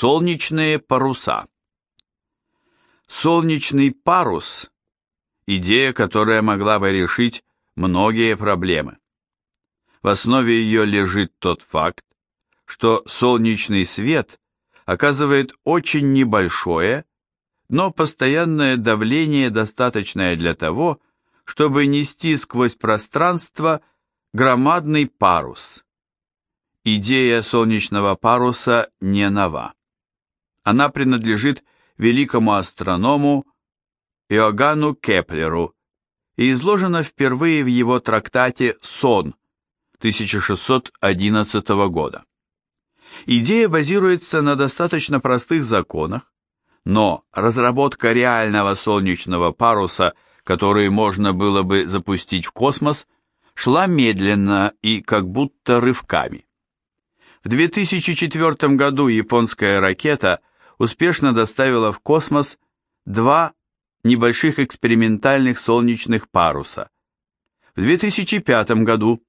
Солнечные паруса. Солнечный парус – идея, которая могла бы решить многие проблемы. В основе ее лежит тот факт, что солнечный свет оказывает очень небольшое, но постоянное давление, достаточное для того, чтобы нести сквозь пространство громадный парус. Идея солнечного паруса не нова. Она принадлежит великому астроному Иоганну Кеплеру и изложена впервые в его трактате «Сон» 1611 года. Идея базируется на достаточно простых законах, но разработка реального солнечного паруса, который можно было бы запустить в космос, шла медленно и как будто рывками. В 2004 году японская ракета успешно доставила в космос два небольших экспериментальных солнечных паруса. В 2005 году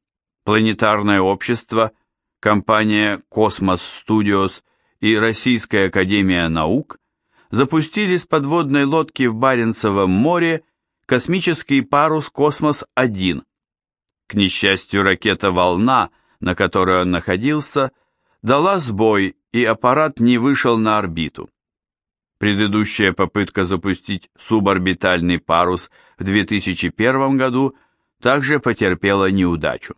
планетарное общество, компания Cosmos Studios и Российская академия наук запустили с подводной лодки в Баренцевом море космический парус «Космос-1». К несчастью, ракета «Волна», на которой он находился, дала сбой и аппарат не вышел на орбиту. Предыдущая попытка запустить суборбитальный парус в 2001 году также потерпела неудачу.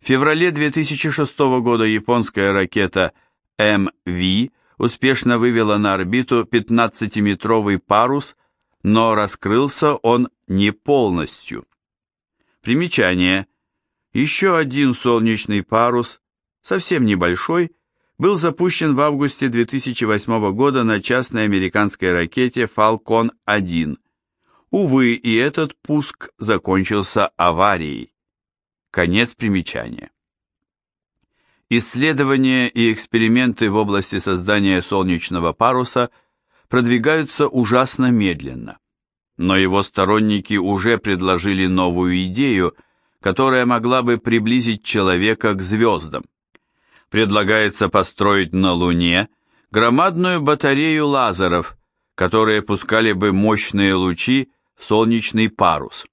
В феврале 2006 года японская ракета МВ успешно вывела на орбиту 15-метровый парус, но раскрылся он не полностью. Примечание. Еще один солнечный парус, совсем небольшой, был запущен в августе 2008 года на частной американской ракете Falcon 1. Увы, и этот пуск закончился аварией. Конец примечания. Исследования и эксперименты в области создания солнечного паруса продвигаются ужасно медленно, но его сторонники уже предложили новую идею, которая могла бы приблизить человека к звездам предлагается построить на Луне громадную батарею лазеров, которые пускали бы мощные лучи в солнечный парус.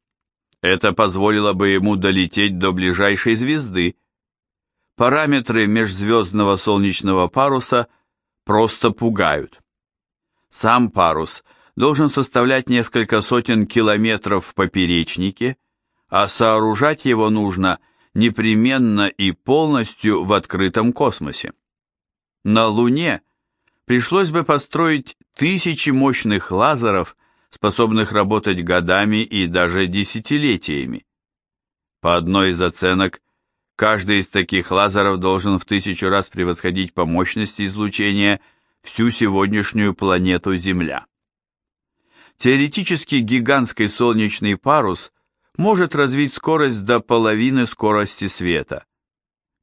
Это позволило бы ему долететь до ближайшей звезды. Параметры межзвездного солнечного паруса просто пугают. Сам парус должен составлять несколько сотен километров в поперечнике, а сооружать его нужно – непременно и полностью в открытом космосе. На Луне пришлось бы построить тысячи мощных лазеров, способных работать годами и даже десятилетиями. По одной из оценок, каждый из таких лазеров должен в тысячу раз превосходить по мощности излучения всю сегодняшнюю планету Земля. Теоретически гигантский солнечный парус может развить скорость до половины скорости света.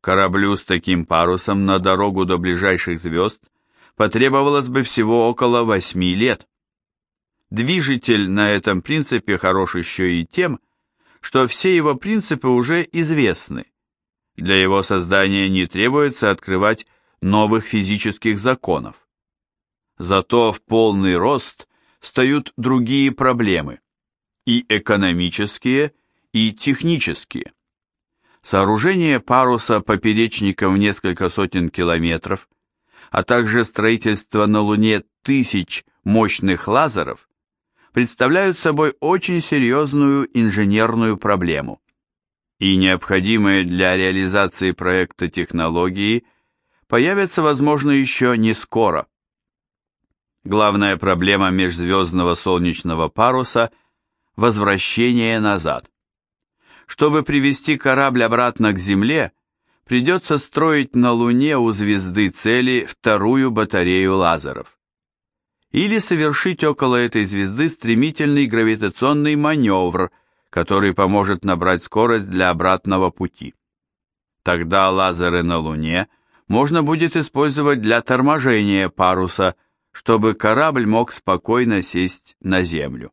Кораблю с таким парусом на дорогу до ближайших звезд потребовалось бы всего около 8 лет. Движитель на этом принципе хорош еще и тем, что все его принципы уже известны. Для его создания не требуется открывать новых физических законов. Зато в полный рост встают другие проблемы и экономические, и технические. Сооружение паруса поперечником в несколько сотен километров, а также строительство на Луне тысяч мощных лазеров представляют собой очень серьезную инженерную проблему. И необходимые для реализации проекта технологии появятся, возможно, еще не скоро. Главная проблема межзвездного солнечного паруса – возвращение назад. Чтобы привести корабль обратно к Земле, придется строить на Луне у звезды цели вторую батарею лазеров. Или совершить около этой звезды стремительный гравитационный маневр, который поможет набрать скорость для обратного пути. Тогда лазеры на Луне можно будет использовать для торможения паруса, чтобы корабль мог спокойно сесть на Землю.